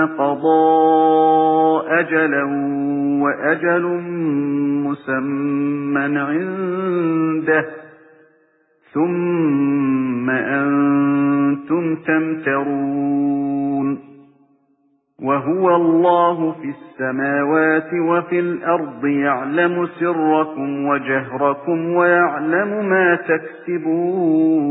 ثُمَّ قَضَى أَجَلًا وَأَجَلٌ مُّسَمًّى عِندَهُ ثُمَّ أَنتُمْ تَمْتَرُونَ وَهُوَ اللَّهُ فِي السَّمَاوَاتِ وَفِي الْأَرْضِ يَعْلَمُ سِرَّكُمْ وَجَهْرَكُمْ وَيَعْلَمُ مَا تَكْسِبُونَ